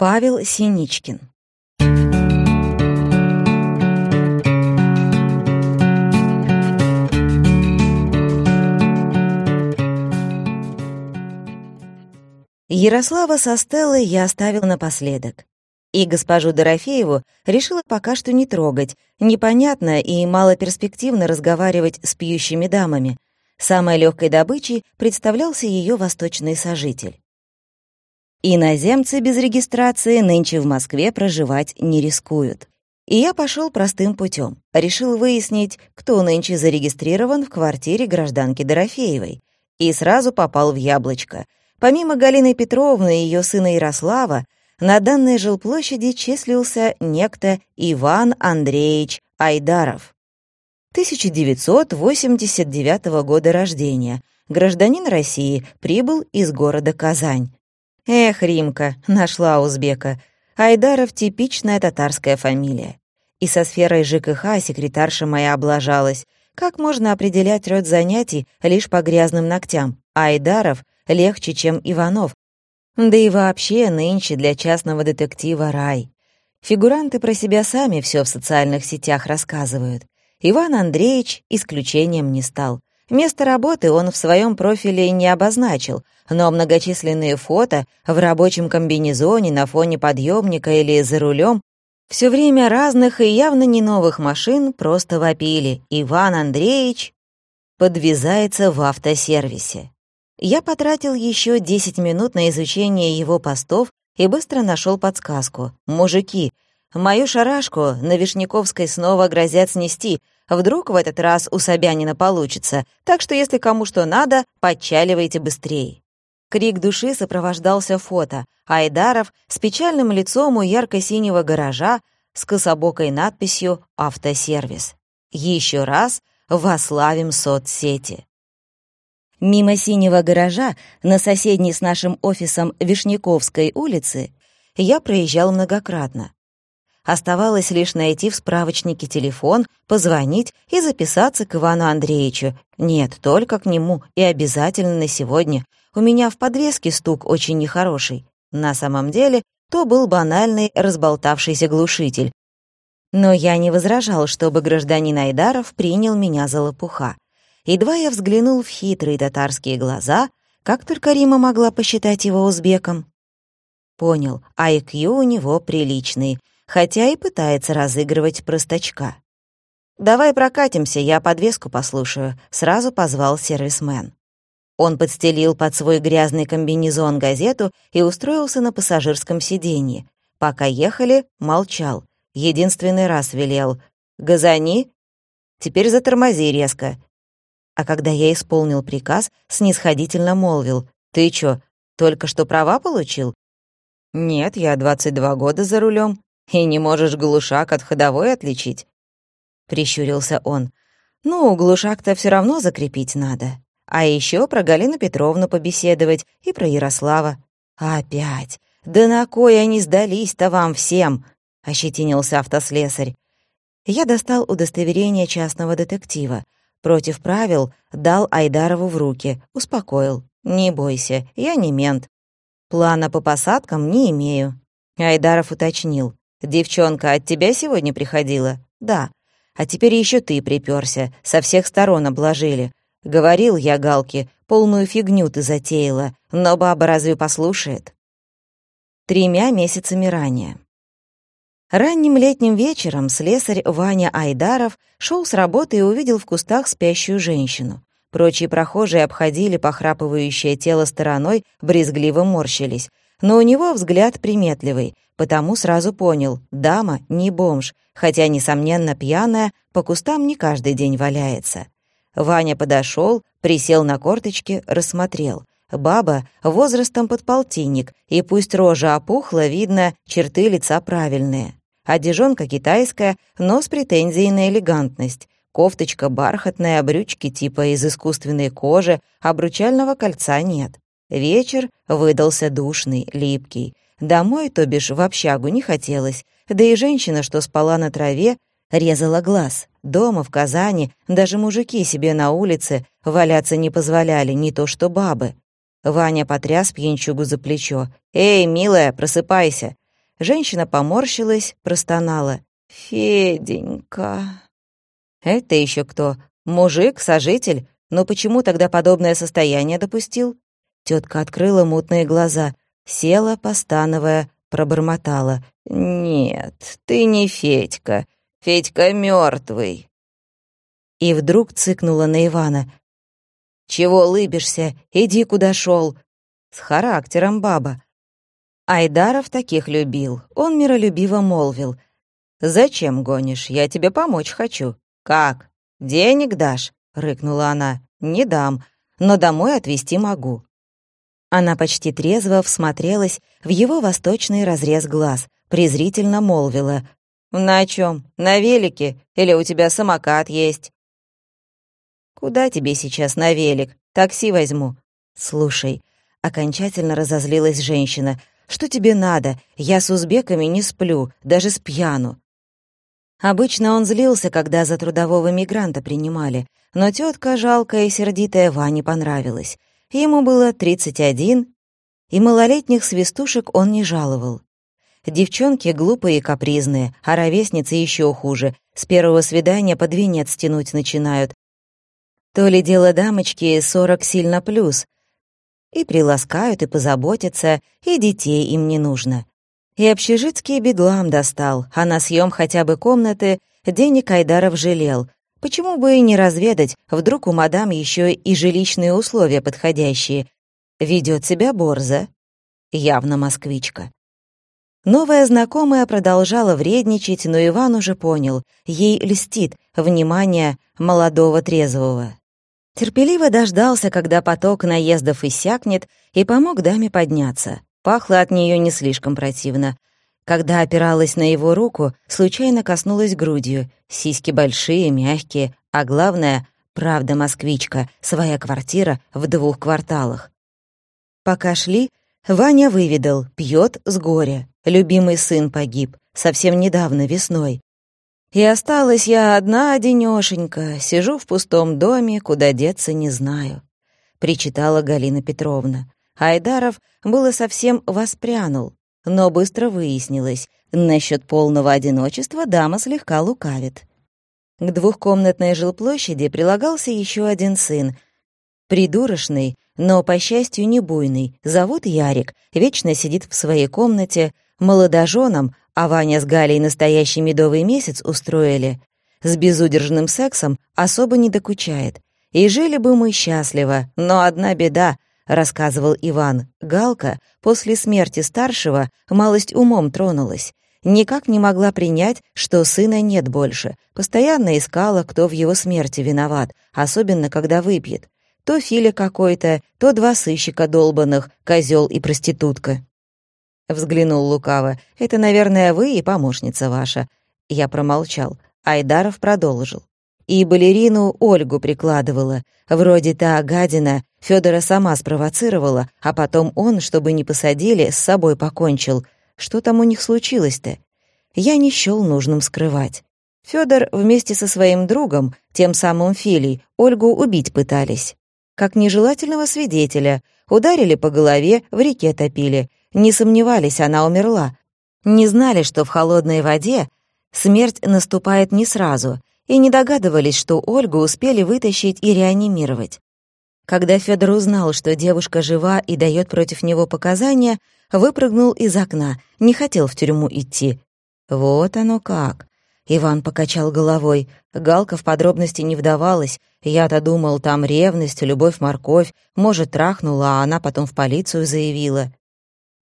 Павел Синичкин Ярослава со Стеллой я оставил напоследок. И госпожу Дорофееву решила пока что не трогать. Непонятно и малоперспективно разговаривать с пьющими дамами. Самой легкой добычей представлялся ее восточный сожитель. Иноземцы без регистрации нынче в Москве проживать не рискуют. И я пошел простым путем. Решил выяснить, кто нынче зарегистрирован в квартире гражданки Дорофеевой. И сразу попал в яблочко. Помимо Галины Петровны и ее сына Ярослава, на данной жилплощади числился некто Иван Андреевич Айдаров. 1989 года рождения, гражданин России, прибыл из города Казань. Эх, Римка, нашла узбека. Айдаров — типичная татарская фамилия. И со сферой ЖКХ секретарша моя облажалась. Как можно определять род занятий лишь по грязным ногтям? Айдаров легче, чем Иванов, да и вообще нынче для частного детектива рай. Фигуранты про себя сами все в социальных сетях рассказывают. Иван Андреевич исключением не стал. Место работы он в своем профиле не обозначил, но многочисленные фото в рабочем комбинезоне на фоне подъемника или за рулем все время разных и явно не новых машин просто вопили. Иван Андреевич подвязается в автосервисе. Я потратил еще 10 минут на изучение его постов и быстро нашел подсказку. «Мужики, мою шарашку на Вишняковской снова грозят снести. Вдруг в этот раз у Собянина получится, так что если кому что надо, подчаливайте быстрее». Крик души сопровождался фото. Айдаров с печальным лицом у ярко-синего гаража с кособокой надписью «Автосервис». Еще раз вославим соцсети. Мимо синего гаража на соседней с нашим офисом Вишняковской улице я проезжал многократно. Оставалось лишь найти в справочнике телефон, позвонить и записаться к Ивану Андреевичу. Нет, только к нему, и обязательно на сегодня. У меня в подвеске стук очень нехороший. На самом деле, то был банальный разболтавшийся глушитель. Но я не возражал, чтобы гражданин Айдаров принял меня за лопуха. Едва я взглянул в хитрые татарские глаза, как только Рима могла посчитать его узбеком. Понял, IQ у него приличный, хотя и пытается разыгрывать простачка. «Давай прокатимся, я подвеску послушаю», — сразу позвал сервисмен. Он подстелил под свой грязный комбинезон газету и устроился на пассажирском сиденье. Пока ехали, молчал. Единственный раз велел. «Газани?» «Теперь затормози резко а когда я исполнил приказ, снисходительно молвил. «Ты чё, только что права получил?» «Нет, я 22 года за рулем и не можешь глушак от ходовой отличить?» Прищурился он. «Ну, глушак-то все равно закрепить надо. А еще про Галину Петровну побеседовать и про Ярослава». «Опять? Да на кой они сдались-то вам всем?» — ощетинился автослесарь. Я достал удостоверение частного детектива — Против правил дал Айдарову в руки, успокоил. «Не бойся, я не мент. Плана по посадкам не имею». Айдаров уточнил. «Девчонка от тебя сегодня приходила?» «Да. А теперь еще ты припёрся, со всех сторон обложили. Говорил я Галке, полную фигню ты затеяла, но баба разве послушает?» Тремя месяцами ранее. Ранним летним вечером слесарь Ваня Айдаров шел с работы и увидел в кустах спящую женщину. Прочие прохожие обходили похрапывающее тело стороной, брезгливо морщились. Но у него взгляд приметливый, потому сразу понял — дама не бомж, хотя, несомненно, пьяная, по кустам не каждый день валяется. Ваня подошел, присел на корточки, рассмотрел. Баба возрастом под полтинник, и пусть рожа опухла, видно, черты лица правильные. Одежонка китайская, но с претензией на элегантность. Кофточка бархатная, брючки типа из искусственной кожи, обручального кольца нет. Вечер выдался душный, липкий. Домой, то бишь в общагу, не хотелось. Да и женщина, что спала на траве, резала глаз. Дома, в Казани, даже мужики себе на улице валяться не позволяли, не то что бабы. Ваня потряс пьянчугу за плечо. «Эй, милая, просыпайся! Женщина поморщилась, простонала. «Феденька». «Это еще кто? Мужик, сожитель? Но почему тогда подобное состояние допустил?» Тетка открыла мутные глаза, села, постановая, пробормотала. «Нет, ты не Федька. Федька мертвый. И вдруг цыкнула на Ивана. «Чего лыбишься? Иди, куда шел. С характером баба. Айдаров таких любил. Он миролюбиво молвил. «Зачем гонишь? Я тебе помочь хочу». «Как? Денег дашь?» — рыкнула она. «Не дам, но домой отвезти могу». Она почти трезво всмотрелась в его восточный разрез глаз, презрительно молвила. «На чем? На велике? Или у тебя самокат есть?» «Куда тебе сейчас на велик? Такси возьму». «Слушай», — окончательно разозлилась женщина, «что тебе надо? Я с узбеками не сплю, даже с пьяну». Обычно он злился, когда за трудового мигранта принимали, но тетка, жалкая и сердитая, Ване понравилась. Ему было 31, и малолетних свистушек он не жаловал. Девчонки глупые и капризные, а ровесницы еще хуже. С первого свидания под венец тянуть начинают. То ли дело дамочки 40 сильно плюс. И приласкают, и позаботятся, и детей им не нужно. И общежитский бедлам достал, а на съем хотя бы комнаты денег Айдаров жалел. Почему бы и не разведать, вдруг у мадам еще и жилищные условия подходящие. Ведет себя борзо. Явно москвичка. Новая знакомая продолжала вредничать, но Иван уже понял, ей льстит внимание молодого трезвого. Терпеливо дождался, когда поток наездов иссякнет, и помог даме подняться. Пахло от нее не слишком противно. Когда опиралась на его руку, случайно коснулась грудью. Сиськи большие, мягкие, а главное — правда москвичка, своя квартира в двух кварталах. Пока шли, Ваня выведал, пьет с горя. Любимый сын погиб, совсем недавно, весной. И осталась я одна одинёшенька, сижу в пустом доме, куда деться не знаю», — причитала Галина Петровна. Айдаров было совсем воспрянул, но быстро выяснилось, насчет полного одиночества дама слегка лукавит. К двухкомнатной жилплощади прилагался еще один сын, придурочный, но, по счастью, не буйный, зовут Ярик, вечно сидит в своей комнате, молодоженам, а Ваня с Галей настоящий медовый месяц устроили, с безудержным сексом особо не докучает. И жили бы мы счастливо, но одна беда, рассказывал Иван. Галка после смерти старшего малость умом тронулась. Никак не могла принять, что сына нет больше. Постоянно искала, кто в его смерти виноват, особенно когда выпьет. То Филя какой-то, то два сыщика долбанных, козел и проститутка. Взглянул лукаво. «Это, наверное, вы и помощница ваша». Я промолчал. Айдаров продолжил. И балерину Ольгу прикладывала. Вроде та гадина Федора сама спровоцировала, а потом он, чтобы не посадили, с собой покончил. Что там у них случилось-то? Я не счёл нужным скрывать. Федор вместе со своим другом, тем самым Филей, Ольгу убить пытались. Как нежелательного свидетеля. Ударили по голове, в реке топили. Не сомневались, она умерла. Не знали, что в холодной воде смерть наступает не сразу, и не догадывались, что Ольгу успели вытащить и реанимировать. Когда Федор узнал, что девушка жива и дает против него показания, выпрыгнул из окна, не хотел в тюрьму идти. Вот оно как. Иван покачал головой. Галка в подробности не вдавалась. Я-то думал, там ревность, любовь-морковь. Может, трахнула, а она потом в полицию заявила.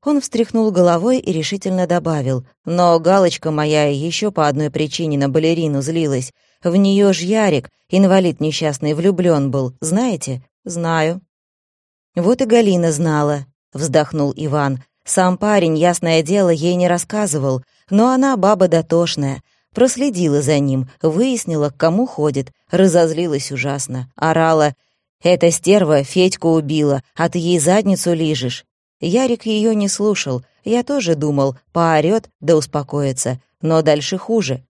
Он встряхнул головой и решительно добавил. «Но галочка моя еще по одной причине на балерину злилась. В нее ж Ярик, инвалид несчастный, влюблен был. Знаете?» «Знаю». «Вот и Галина знала», — вздохнул Иван. «Сам парень, ясное дело, ей не рассказывал, но она баба дотошная. Проследила за ним, выяснила, к кому ходит, разозлилась ужасно, орала. «Эта стерва Федьку убила, а ты ей задницу лижешь. Ярик ее не слушал. Я тоже думал, поорет да успокоится. Но дальше хуже.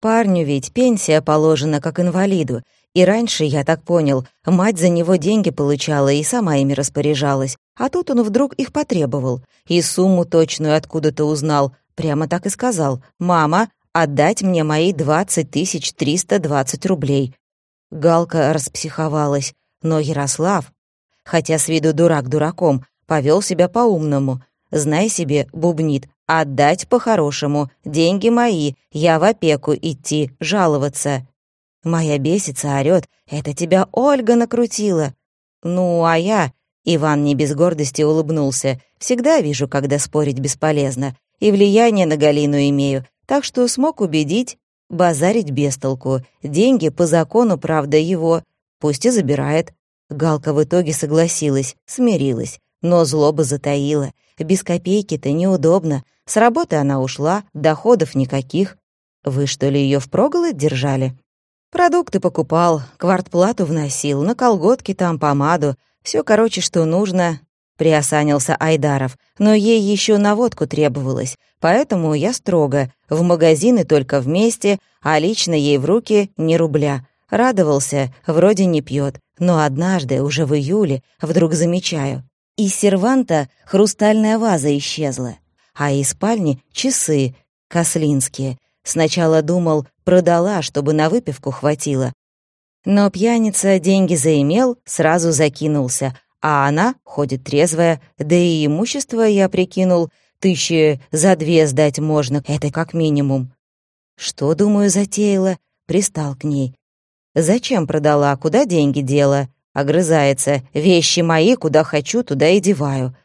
Парню ведь пенсия положена как инвалиду. И раньше, я так понял, мать за него деньги получала и сама ими распоряжалась. А тут он вдруг их потребовал. И сумму точную откуда-то узнал. прямо так и сказал. «Мама, отдать мне мои двадцать тысяч триста двадцать рублей». Галка распсиховалась, но Ярослав, хотя с виду дурак дураком, повел себя по-умному. Знай себе, бубнит, отдать по-хорошему, деньги мои, я в опеку идти, жаловаться. Моя бесится, орёт, это тебя Ольга накрутила. Ну, а я... Иван не без гордости улыбнулся. Всегда вижу, когда спорить бесполезно. И влияние на Галину имею, так что смог убедить базарить без толку. Деньги по закону, правда, его. Пусть и забирает. Галка в итоге согласилась, смирилась, но злоба затаила. Без копейки-то неудобно. С работы она ушла, доходов никаких. Вы что ли ее впроголодь держали? Продукты покупал, квартплату вносил, на колготки там помаду. Все, короче, что нужно, приосанился Айдаров, но ей еще на водку требовалось, поэтому я строго, в магазины только вместе, а лично ей в руки ни рубля. Радовался, вроде не пьет, но однажды, уже в июле, вдруг замечаю. Из серванта хрустальная ваза исчезла, а из спальни — часы, кослинские. Сначала думал, продала, чтобы на выпивку хватило. Но пьяница деньги заимел, сразу закинулся, а она ходит трезвая, да и имущество я прикинул, тысячи за две сдать можно, это как минимум. Что, думаю, затеяла? Пристал к ней. Зачем продала, куда деньги дела? Огрызается. Вещи мои, куда хочу, туда и деваю.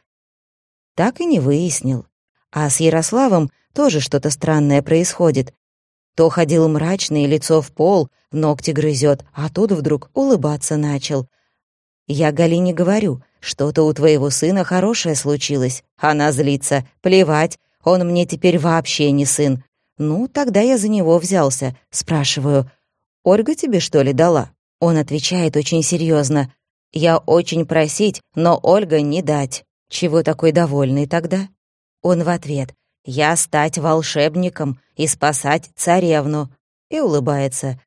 Так и не выяснил. А с Ярославом тоже что-то странное происходит. То ходил мрачный, лицо в пол, ногти грызет, а тут вдруг улыбаться начал. Я Галине говорю, что-то у твоего сына хорошее случилось. Она злится. Плевать, он мне теперь вообще не сын. Ну, тогда я за него взялся. Спрашиваю, Ольга тебе, что ли, дала? Он отвечает очень серьезно. Я очень просить, но Ольга не дать. Чего такой довольный тогда? Он в ответ. Я стать волшебником и спасать царевну. И улыбается.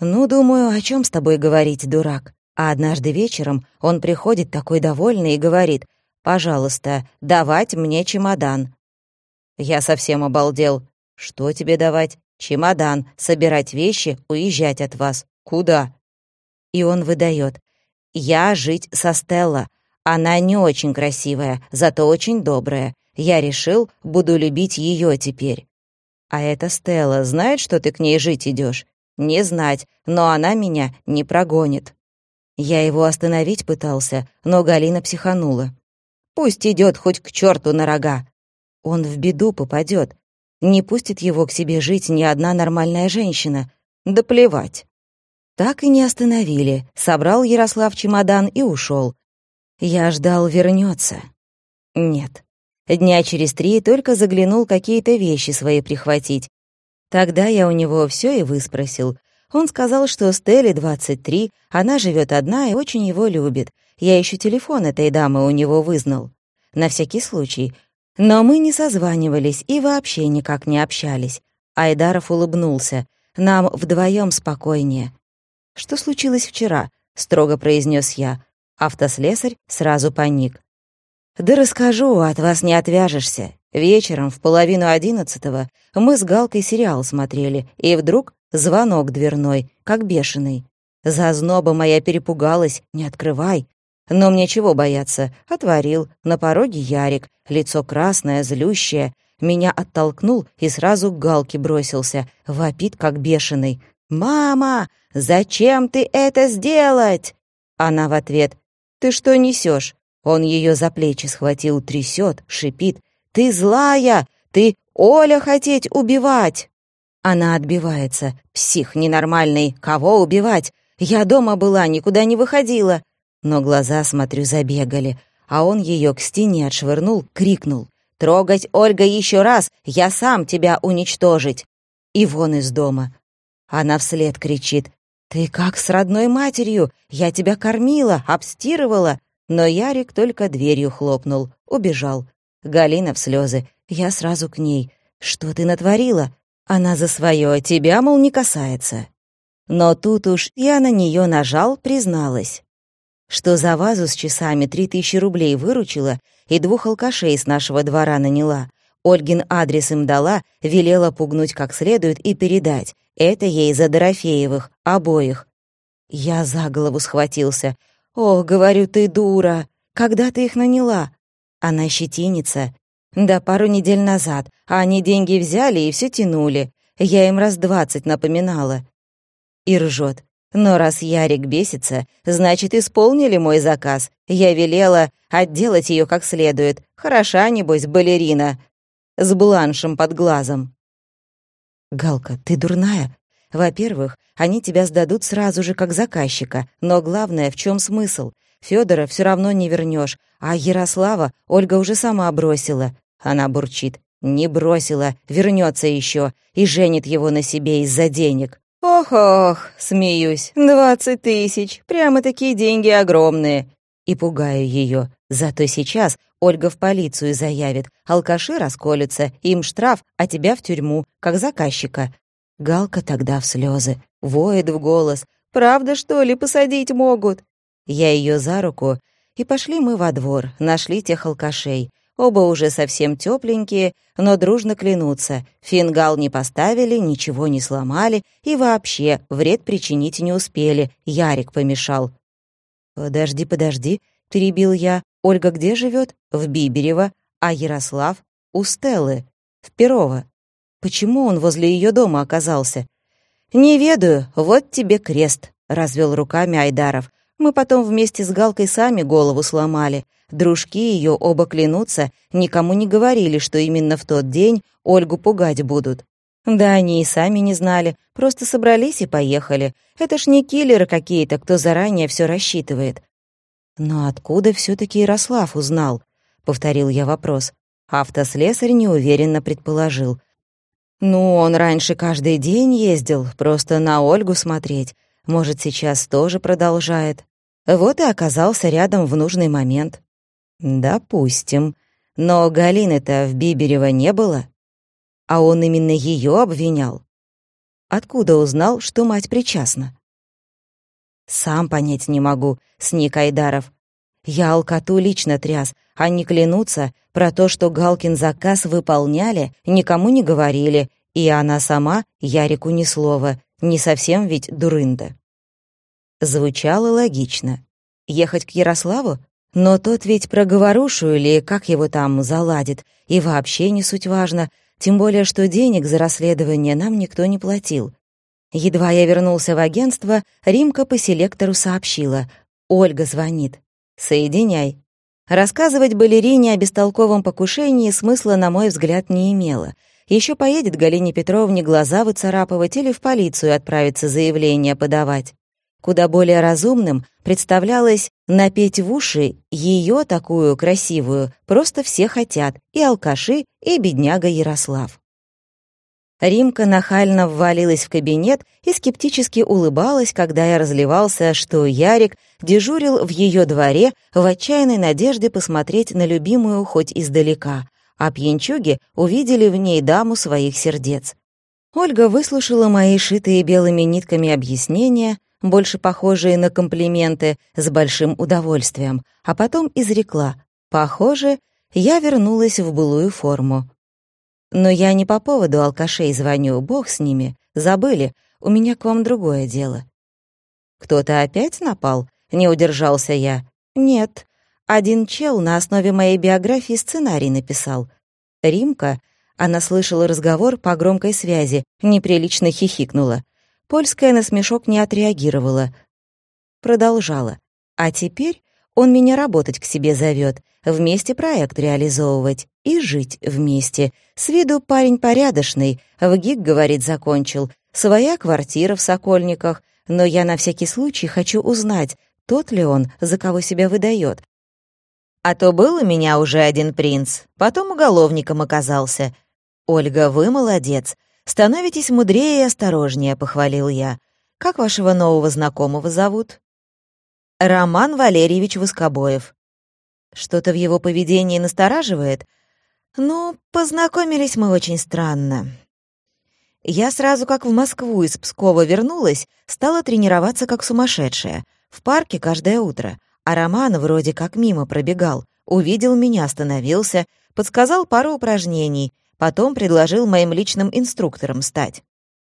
Ну, думаю, о чем с тобой говорить, дурак? А однажды вечером он приходит такой довольный и говорит, «Пожалуйста, давать мне чемодан». Я совсем обалдел. «Что тебе давать?» «Чемодан, собирать вещи, уезжать от вас. Куда?» И он выдает. «Я жить со Стелла. Она не очень красивая, зато очень добрая. Я решил, буду любить ее теперь». «А эта Стелла знает, что ты к ней жить идешь? «Не знать, но она меня не прогонит». Я его остановить пытался, но Галина психанула. «Пусть идет хоть к черту на рога. Он в беду попадет. Не пустит его к себе жить ни одна нормальная женщина. Да плевать». Так и не остановили. Собрал Ярослав чемодан и ушел. Я ждал, вернется. Нет. Дня через три только заглянул какие-то вещи свои прихватить. Тогда я у него все и выспросил. Он сказал, что Стелле 23, она живет одна и очень его любит. Я еще телефон этой дамы у него вызнал. На всякий случай. Но мы не созванивались и вообще никак не общались. Айдаров улыбнулся. Нам вдвоем спокойнее. «Что случилось вчера?» — строго произнес я. Автослесарь сразу паник. «Да расскажу, от вас не отвяжешься. Вечером в половину одиннадцатого мы с Галкой сериал смотрели, и вдруг Звонок дверной, как бешеный. Зазноба моя перепугалась, не открывай. Но мне чего бояться? Отворил. На пороге Ярик, лицо красное, злющее. Меня оттолкнул и сразу к Галке бросился. Вопит, как бешеный. «Мама, зачем ты это сделать?» Она в ответ. «Ты что несешь? Он ее за плечи схватил, трясет, шипит. «Ты злая! Ты Оля хотеть убивать!» Она отбивается. «Псих ненормальный! Кого убивать? Я дома была, никуда не выходила!» Но глаза, смотрю, забегали, а он ее к стене отшвырнул, крикнул. «Трогать Ольга еще раз! Я сам тебя уничтожить!» И вон из дома. Она вслед кричит. «Ты как с родной матерью! Я тебя кормила, обстирывала!» Но Ярик только дверью хлопнул, убежал. Галина в слезы. Я сразу к ней. «Что ты натворила? Она за свое, тебя, мол, не касается. Но тут уж я на нее нажал, призналась, что за вазу с часами три тысячи рублей выручила и двух алкашей с нашего двора наняла. Ольгин адрес им дала, велела пугнуть как следует и передать. Это ей за Дорофеевых, обоих. Я за голову схватился. «Ох, говорю, ты дура! Когда ты их наняла?» Она щетинится. Да пару недель назад, а они деньги взяли и все тянули. Я им раз двадцать напоминала. И ржет. Но раз Ярик бесится, значит, исполнили мой заказ. Я велела отделать ее как следует. Хороша, небось, балерина. С бланшем под глазом. «Галка, ты дурная? Во-первых, они тебя сдадут сразу же как заказчика, но главное, в чем смысл? Федора все равно не вернешь, а Ярослава Ольга уже сама бросила. Она бурчит. Не бросила, вернется еще и женит его на себе из-за денег. «Ох-ох», — смеюсь, «двадцать тысяч, прямо такие деньги огромные». И пугаю ее. Зато сейчас Ольга в полицию заявит, алкаши расколются, им штраф, а тебя в тюрьму, как заказчика. Галка тогда в слезы, воет в голос. «Правда, что ли, посадить могут?» Я ее за руку, и пошли мы во двор, нашли тех алкашей. Оба уже совсем тепленькие, но дружно клянутся. Фингал не поставили, ничего не сломали и вообще вред причинить не успели. Ярик помешал. «Подожди, подожди», — перебил я. «Ольга где живет? В Биберево, а Ярослав — у Стеллы, в Перово. Почему он возле ее дома оказался?» «Не ведаю, вот тебе крест», — развел руками Айдаров. «Мы потом вместе с Галкой сами голову сломали. Дружки ее оба клянутся, никому не говорили, что именно в тот день Ольгу пугать будут. Да они и сами не знали, просто собрались и поехали. Это ж не киллеры какие-то, кто заранее все рассчитывает. Но откуда все таки Ярослав узнал? Повторил я вопрос. Автослесарь неуверенно предположил. Ну, он раньше каждый день ездил, просто на Ольгу смотреть. Может, сейчас тоже продолжает. Вот и оказался рядом в нужный момент. «Допустим. Но Галины-то в Биберево не было. А он именно ее обвинял. Откуда узнал, что мать причастна?» «Сам понять не могу», — сник Айдаров. «Я алкоту лично тряс. Они клянутся про то, что Галкин заказ выполняли, никому не говорили, и она сама Ярику ни слова, не совсем ведь дурында». Звучало логично. Ехать к Ярославу? Но тот ведь про говорушу или как его там заладит, и вообще не суть важно, тем более что денег за расследование нам никто не платил. Едва я вернулся в агентство, Римка по селектору сообщила. «Ольга звонит. Соединяй». Рассказывать балерине о бестолковом покушении смысла, на мой взгляд, не имело. Еще поедет Галине Петровне глаза выцарапывать или в полицию отправиться заявление подавать. Куда более разумным представлялось напеть в уши ее такую красивую, просто все хотят, и алкаши, и бедняга Ярослав. Римка нахально ввалилась в кабинет и скептически улыбалась, когда я разливался, что Ярик дежурил в ее дворе в отчаянной надежде посмотреть на любимую хоть издалека, а пьянчуги увидели в ней даму своих сердец. Ольга выслушала мои шитые белыми нитками объяснения, больше похожие на комплименты, с большим удовольствием, а потом изрекла «Похоже, я вернулась в былую форму». «Но я не по поводу алкашей звоню, бог с ними, забыли, у меня к вам другое дело». «Кто-то опять напал?» — не удержался я. «Нет, один чел на основе моей биографии сценарий написал. Римка, она слышала разговор по громкой связи, неприлично хихикнула. Польская на смешок не отреагировала. Продолжала. «А теперь он меня работать к себе зовет, вместе проект реализовывать и жить вместе. С виду парень порядочный, в ГИК, говорит, закончил. Своя квартира в Сокольниках, но я на всякий случай хочу узнать, тот ли он, за кого себя выдает. А то был у меня уже один принц, потом уголовником оказался. Ольга, вы молодец. «Становитесь мудрее и осторожнее», — похвалил я. «Как вашего нового знакомого зовут?» «Роман Валерьевич Воскобоев». «Что-то в его поведении настораживает?» «Ну, познакомились мы очень странно. Я сразу как в Москву из Пскова вернулась, стала тренироваться как сумасшедшая. В парке каждое утро. А Роман вроде как мимо пробегал. Увидел меня, остановился, подсказал пару упражнений, потом предложил моим личным инструктором стать.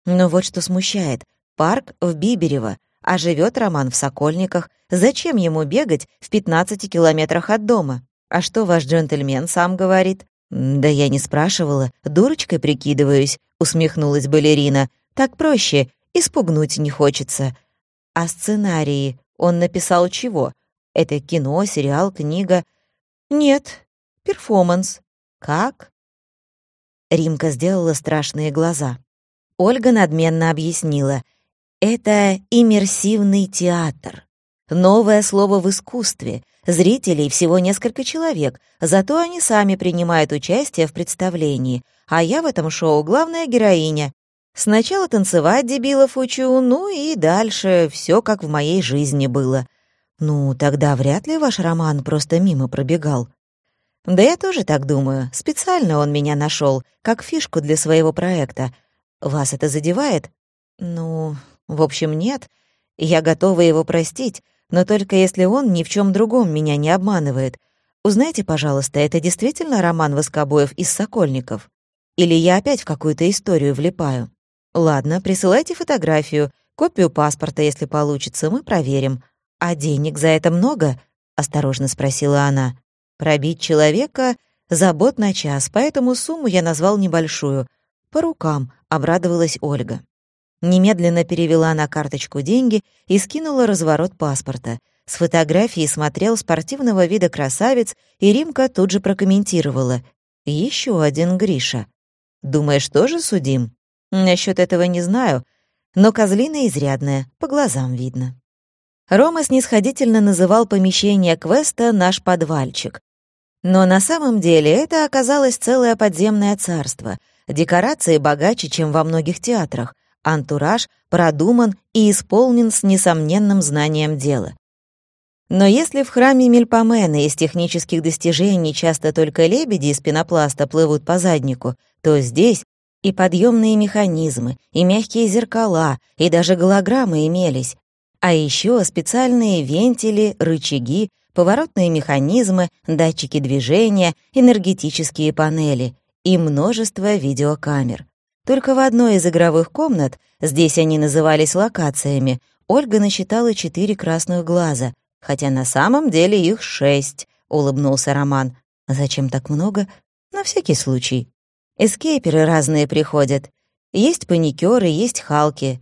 Но вот что смущает. Парк в Бибирево, а живет Роман в Сокольниках. Зачем ему бегать в 15 километрах от дома? А что ваш джентльмен сам говорит? «Да я не спрашивала, дурочкой прикидываюсь», — усмехнулась балерина. «Так проще, и спугнуть не хочется». «А сценарии он написал чего? Это кино, сериал, книга?» «Нет, перформанс». «Как?» Римка сделала страшные глаза. Ольга надменно объяснила. «Это иммерсивный театр. Новое слово в искусстве. Зрителей всего несколько человек, зато они сами принимают участие в представлении. А я в этом шоу главная героиня. Сначала танцевать дебилов учу, ну и дальше все как в моей жизни было. Ну, тогда вряд ли ваш роман просто мимо пробегал. Да я тоже так думаю. Специально он меня нашел, как фишку для своего проекта. Вас это задевает? Ну, в общем, нет. Я готова его простить, но только если он ни в чем другом меня не обманывает. Узнайте, пожалуйста, это действительно роман Воскобоев из Сокольников? Или я опять в какую-то историю влипаю? Ладно, присылайте фотографию, копию паспорта, если получится, мы проверим. А денег за это много? Осторожно спросила она. Пробить человека — забот на час, поэтому сумму я назвал небольшую. По рукам, обрадовалась Ольга. Немедленно перевела на карточку деньги и скинула разворот паспорта. С фотографии смотрел спортивного вида красавец, и Римка тут же прокомментировала. Еще один Гриша. Думаешь, тоже судим?» Насчет этого не знаю, но козлина изрядная, по глазам видно». Рома снисходительно называл помещение квеста «наш подвальчик», но на самом деле это оказалось целое подземное царство. Декорации богаче, чем во многих театрах. Антураж продуман и исполнен с несомненным знанием дела. Но если в храме Мельпомена из технических достижений часто только лебеди из пенопласта плывут по заднику, то здесь и подъемные механизмы, и мягкие зеркала, и даже голограммы имелись. А еще специальные вентили, рычаги, поворотные механизмы, датчики движения, энергетические панели и множество видеокамер. Только в одной из игровых комнат, здесь они назывались локациями, Ольга насчитала четыре красных глаза, хотя на самом деле их шесть, улыбнулся Роман. Зачем так много? На всякий случай. Эскейперы разные приходят. Есть паникеры, есть халки.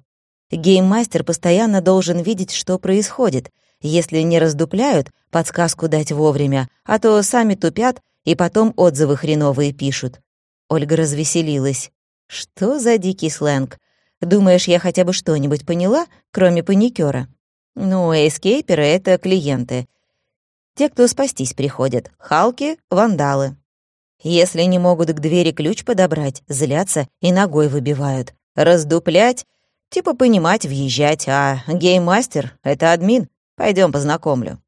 Гейммастер постоянно должен видеть, что происходит, если не раздупляют, подсказку дать вовремя, а то сами тупят и потом отзывы хреновые пишут. Ольга развеселилась. Что за дикий сленг? Думаешь, я хотя бы что-нибудь поняла, кроме паникера? Ну, эскейперы — это клиенты. Те, кто спастись приходят. Халки — вандалы. Если не могут к двери ключ подобрать, злятся и ногой выбивают. Раздуплять — типа понимать, въезжать, а гейммастер — это админ. Пойдем познакомлю».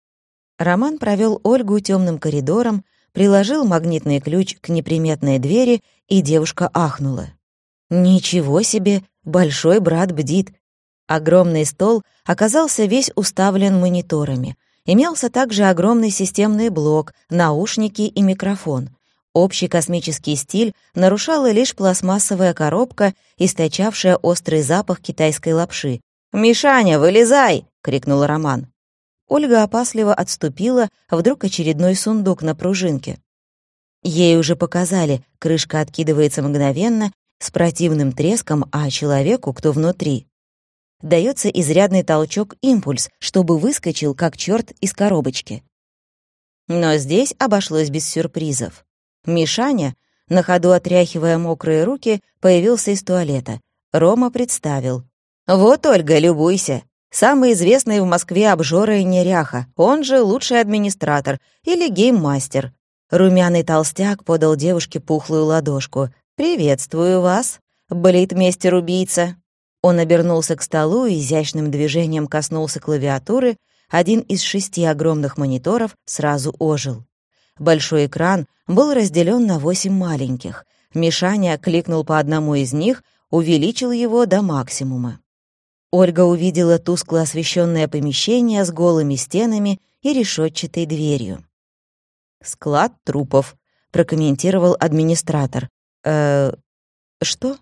Роман провел Ольгу темным коридором, приложил магнитный ключ к неприметной двери, и девушка ахнула. «Ничего себе! Большой брат бдит!» Огромный стол оказался весь уставлен мониторами. Имелся также огромный системный блок, наушники и микрофон. Общий космический стиль нарушала лишь пластмассовая коробка, источавшая острый запах китайской лапши. «Мишаня, вылезай!» — крикнул Роман. Ольга опасливо отступила, вдруг очередной сундук на пружинке. Ей уже показали, крышка откидывается мгновенно, с противным треском, а человеку, кто внутри, дается изрядный толчок-импульс, чтобы выскочил, как черт из коробочки. Но здесь обошлось без сюрпризов. Мишаня, на ходу отряхивая мокрые руки, появился из туалета. Рома представил. «Вот, Ольга, любуйся. Самый известный в Москве обжора и неряха, он же лучший администратор или гейммастер. Румяный толстяк подал девушке пухлую ладошку. «Приветствую вас, балетмейстер-убийца». Он обернулся к столу и изящным движением коснулся клавиатуры. Один из шести огромных мониторов сразу ожил. Большой экран был разделен на восемь маленьких. Мишаня кликнул по одному из них, увеличил его до максимума. Ольга увидела тускло освещенное помещение с голыми стенами и решетчатой дверью. «Склад трупов», — прокомментировал администратор. «Э, что?»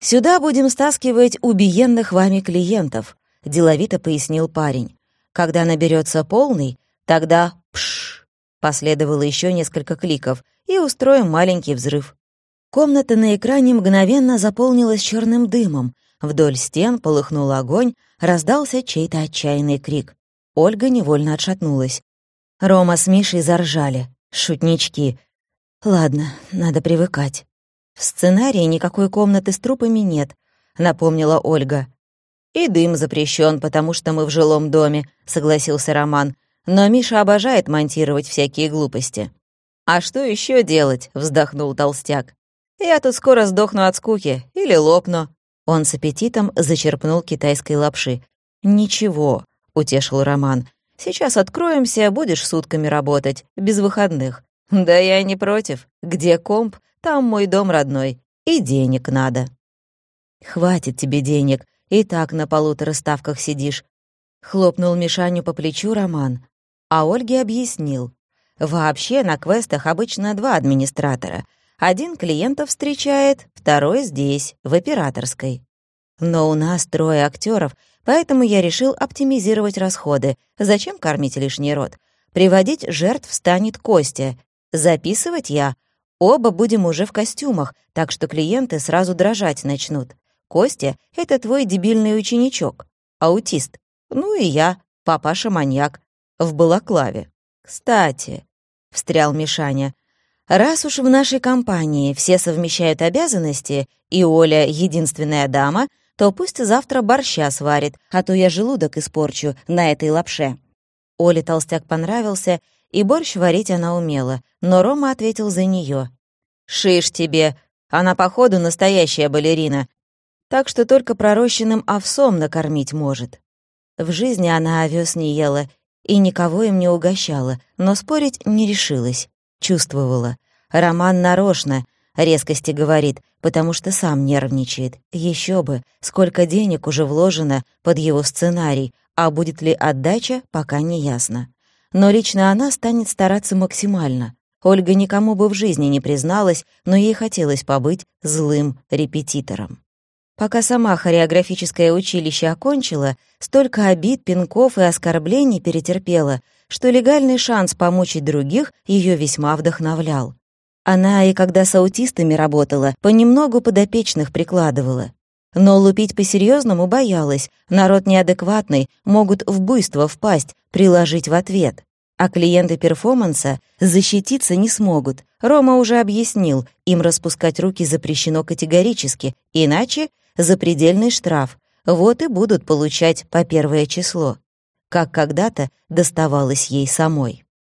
«Сюда будем стаскивать убиенных вами клиентов», — деловито пояснил парень. «Когда наберется полный, тогда пш!» Последовало еще несколько кликов, и устроим маленький взрыв. Комната на экране мгновенно заполнилась черным дымом. Вдоль стен полыхнул огонь, раздался чей-то отчаянный крик. Ольга невольно отшатнулась. Рома с Мишей заржали. Шутнички. Ладно, надо привыкать. В сценарии никакой комнаты с трупами нет, напомнила Ольга. И дым запрещен, потому что мы в жилом доме, согласился Роман. Но Миша обожает монтировать всякие глупости. «А что еще делать?» — вздохнул толстяк. «Я тут скоро сдохну от скуки или лопну». Он с аппетитом зачерпнул китайской лапши. «Ничего», — утешил Роман. «Сейчас откроемся, будешь сутками работать, без выходных». «Да я не против. Где комп, там мой дом родной. И денег надо». «Хватит тебе денег, и так на полутора ставках сидишь», — хлопнул Мишаню по плечу Роман. А Ольге объяснил. Вообще на квестах обычно два администратора. Один клиентов встречает, второй здесь, в операторской. Но у нас трое актеров, поэтому я решил оптимизировать расходы. Зачем кормить лишний рот? Приводить жертв станет Костя. Записывать я. Оба будем уже в костюмах, так что клиенты сразу дрожать начнут. Костя — это твой дебильный ученичок. Аутист. Ну и я, папаша-маньяк. В балаклаве. «Кстати», — встрял Мишаня, «раз уж в нашей компании все совмещают обязанности, и Оля — единственная дама, то пусть завтра борща сварит, а то я желудок испорчу на этой лапше». Оле толстяк понравился, и борщ варить она умела, но Рома ответил за нее. «Шиш тебе, она, походу, настоящая балерина, так что только пророщенным овсом накормить может». В жизни она овес не ела и никого им не угощала, но спорить не решилась. Чувствовала. Роман нарочно резкости говорит, потому что сам нервничает. Еще бы, сколько денег уже вложено под его сценарий, а будет ли отдача, пока не ясно. Но лично она станет стараться максимально. Ольга никому бы в жизни не призналась, но ей хотелось побыть злым репетитором. Пока сама хореографическое училище окончила, столько обид, пинков и оскорблений перетерпела, что легальный шанс помучить других ее весьма вдохновлял. Она и когда с аутистами работала, понемногу подопечных прикладывала. Но лупить по-серьезному боялась, народ неадекватный, могут в буйство впасть, приложить в ответ. А клиенты перформанса защититься не смогут. Рома уже объяснил, им распускать руки запрещено категорически, иначе запредельный штраф, вот и будут получать по первое число, как когда-то доставалось ей самой.